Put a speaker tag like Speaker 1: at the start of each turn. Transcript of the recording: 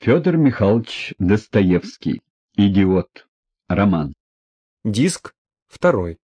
Speaker 1: Федор Михайлович Достоевский. Идиот. Роман.
Speaker 2: Диск второй.